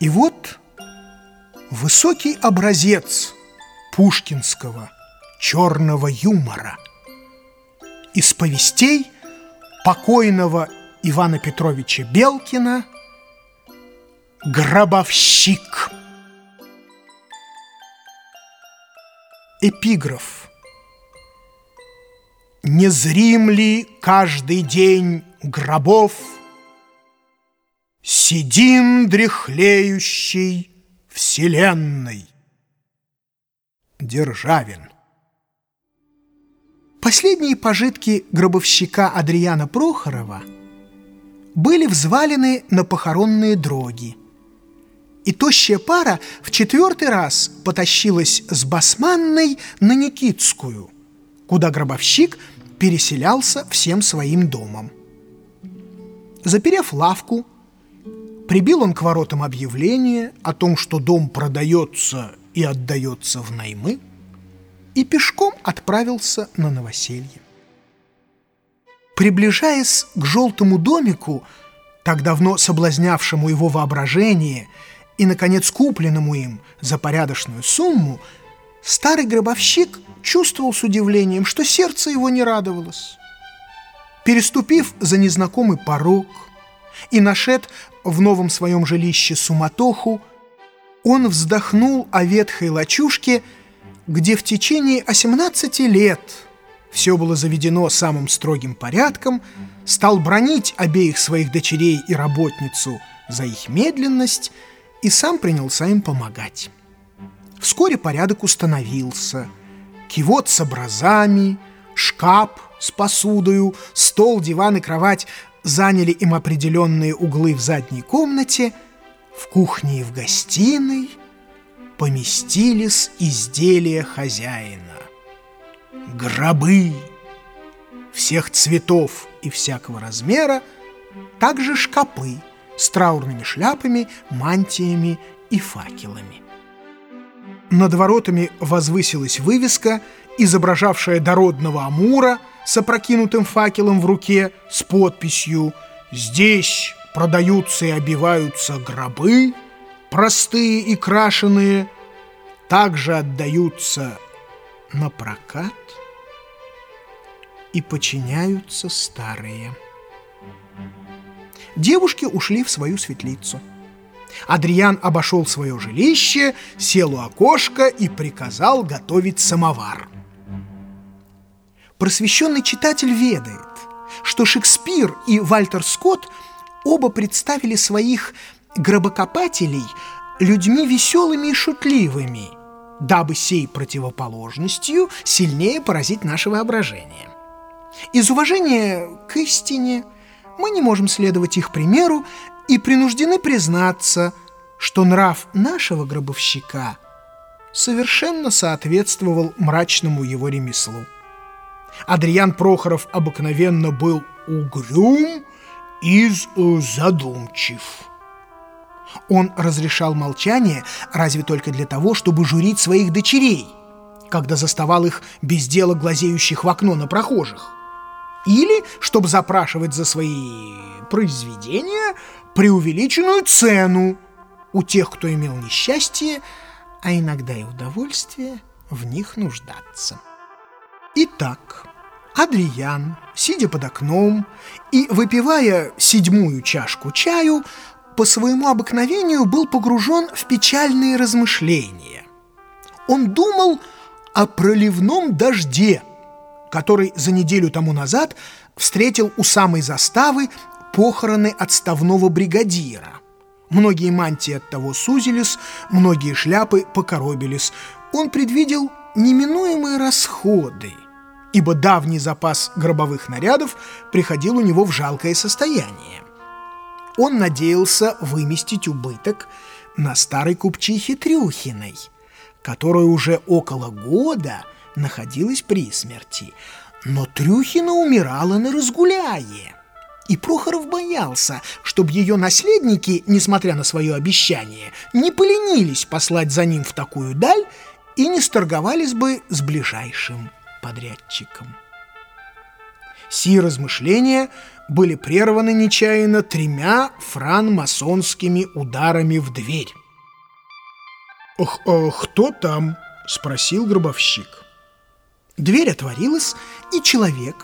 И вот высокий образец пушкинского черного юмора. Из повестей покойного Ивана Петровича Белкина «Гробовщик». Эпиграф. Незрим ли каждый день гробов Сидим дряхлеющий вселенной? Державин. Последние пожитки гробовщика Адриана Прохорова были взвалены на похоронные дроги. И тощая пара в четвертый раз потащилась с Басманной на Никитскую, куда гробовщик переселялся всем своим домом. Заперев лавку, прибил он к воротам объявление о том, что дом продается и отдается в наймы, и пешком отправился на новоселье. Приближаясь к желтому домику, так давно соблазнявшему его воображение и, наконец, купленному им за порядочную сумму, старый гробовщик чувствовал с удивлением, что сердце его не радовалось. Переступив за незнакомый порог и нашед в новом своем жилище суматоху, он вздохнул о ветхой лачушке, где в течение 18 лет все было заведено самым строгим порядком, стал бронить обеих своих дочерей и работницу за их медленность и сам принялся им помогать. Вскоре порядок установился. Кивот с образами, шкаф с посудою, стол, диван и кровать заняли им определенные углы в задней комнате – в кухне и в гостиной поместились изделия хозяина. Гробы всех цветов и всякого размера, также шкапы с траурными шляпами, мантиями и факелами. Над воротами возвысилась вывеска, изображавшая дородного Амура с опрокинутым факелом в руке с подписью «Здесь продаются и обиваются гробы, простые и крашеные, также отдаются на прокат и подчиняются старые. Девушки ушли в свою светлицу. Адриан обошел свое жилище, сел у окошка и приказал готовить самовар. Просвещенный читатель ведает, что Шекспир и Вальтер Скотт оба представили своих гробокопателей людьми веселыми и шутливыми, дабы сей противоположностью сильнее поразить наше воображение. Из уважения к истине мы не можем следовать их примеру и принуждены признаться, что нрав нашего гробовщика совершенно соответствовал мрачному его ремеслу. Адриан Прохоров обыкновенно был угрюм из задумчив. Он разрешал молчание разве только для того, чтобы журить своих дочерей, когда заставал их без дела глазеющих в окно на прохожих, или чтобы запрашивать за свои произведения преувеличенную цену у тех, кто имел несчастье, а иногда и удовольствие в них нуждаться. Итак, Адриан, сидя под окном и выпивая седьмую чашку чаю, по своему обыкновению был погружен в печальные размышления. Он думал о проливном дожде, который за неделю тому назад встретил у самой заставы похороны отставного бригадира. Многие мантии от того сузились, многие шляпы покоробились. Он предвидел неминуемые расходы – ибо давний запас гробовых нарядов приходил у него в жалкое состояние. Он надеялся выместить убыток на старой купчихе Трюхиной, которая уже около года находилась при смерти, но Трюхина умирала на разгуляе. И Прохоров боялся, чтобы ее наследники, несмотря на свое обещание, не поленились послать за ним в такую даль и не сторговались бы с ближайшим подрядчиком. Сие размышления были прерваны нечаянно тремя франмасонскими ударами в дверь. «Х э, «Кто там?» — спросил гробовщик. Дверь отворилась, и человек,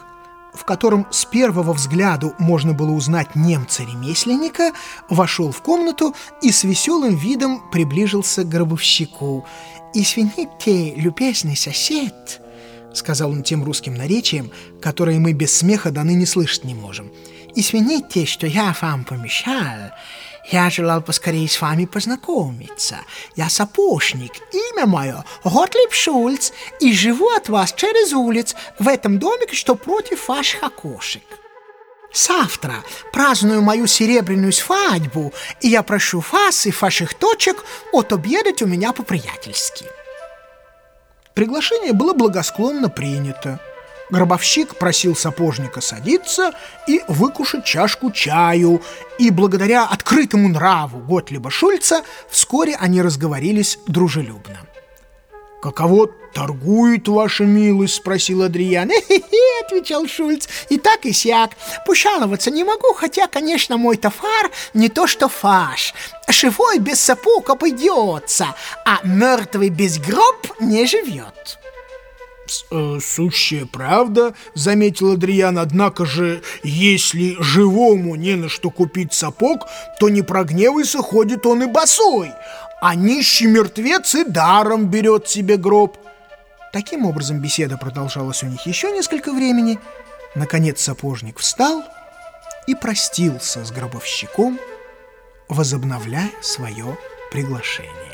в котором с первого взгляду можно было узнать немца-ремесленника, вошел в комнату и с веселым видом приближился к гробовщику. «Извините, любезный сосед», — сказал он тем русским наречием, которое мы без смеха до ныне слышать не можем. «Извините, что я вам помешал. Я желал поскорее с вами познакомиться. Я сапожник, имя мое Готлиб Шульц, и живу от вас через улиц в этом домике, что против ваших окошек. Завтра праздную мою серебряную свадьбу, и я прошу вас и ваших точек отобедать у меня по-приятельски». Приглашение было благосклонно принято. Гробовщик просил сапожника садиться и выкушать чашку чаю, и благодаря открытому нраву Готлиба Шульца вскоре они разговорились дружелюбно. «Каково торгует ваша милость?» — спросил Адриан. «Хе-хе-хе», — отвечал Шульц, — «и так и сяк. Пошаловаться не могу, хотя, конечно, мой тофар не то что фаш. Живой без сапог обойдется, а мертвый без гроб не живет». Э, «Сущая правда», — заметил Адриан, «однако же, если живому не на что купить сапог, то не прогневайся, ходит он и босой, а нищий мертвец и даром берет себе гроб». Таким образом беседа продолжалась у них еще несколько времени. Наконец сапожник встал и простился с гробовщиком, возобновляя свое приглашение.